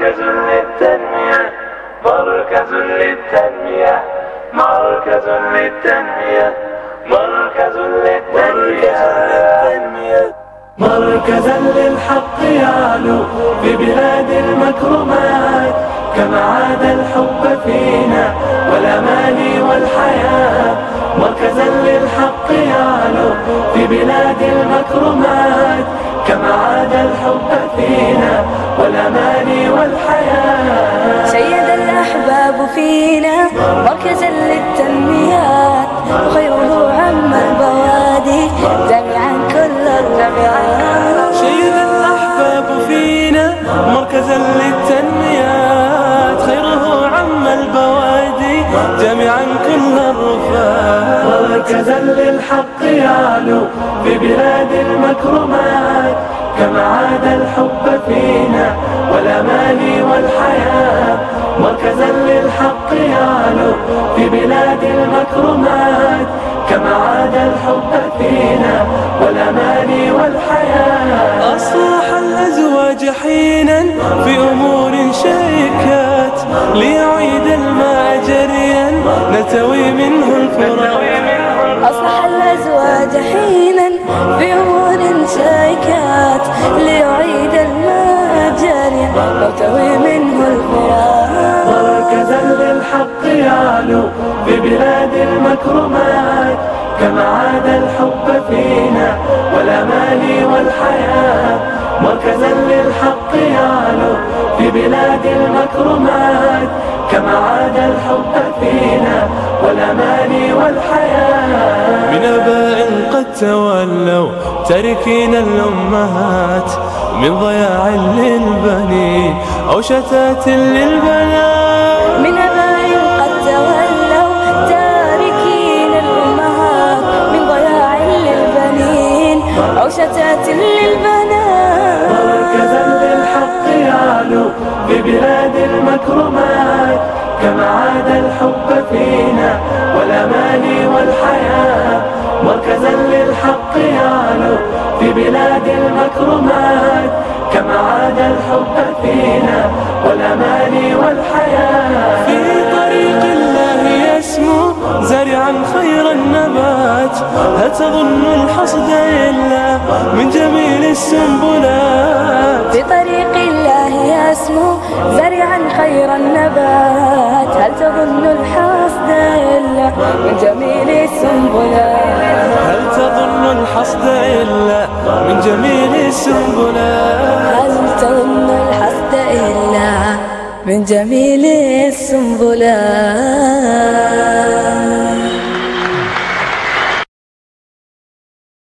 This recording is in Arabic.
مركز للتنمية. مركز للتنمية. مركز للتنمية. مركز للتنمية. مركزا للحق يعلو في بلاد المكرمات. كما عاد الحب فينا والأمان والحياة. مركزا للحق يعلو في بلاد المكرمات. كما عاد الحب فينا والأمان مركزا للحق يعلو في بلاد المكرمات كما عاد الحب فينا والأمان والحياة. مركزا للحق يعلو في بلاد المكرمات كما عاد الحب فينا والأمان والحياة. أصلح الأزواج حينا في أمور شيكات ليعيد الماء جريا نتوي منه الفراق الأزواج حينا أمور شيكات ليعيد الماء جاريا وتوي منه الفراق مركزا للحق يعلو في بلاد المكرمات كما عاد الحب فينا والأمان والحياة. مركزا للحق يعلو في بلاد المكرمات تولوا تركين الأمهات من ضياع للبنين أو شتات للبنات. من أباء قد تولوا تاركين الأمهات من ضياع للبنين أو شتات للبنات. مركزا للحق يعلو في بلاد المكرمات كما عاد الحب فينا والأمان والحياة. مركزا للحق يعلو في بلاد المكرمات كما عاد الحب فينا والأمان والحياة. في طريق الله يسمو زارعا خير النبات هل تظن الحصد إلا من جميل السنبلات؟ في طريق الله يسمو زرعا خير النبات هل تظن الحصد إلا من جميل جميل السنبلات هل تظن الحصد إلا من جميل السنبلات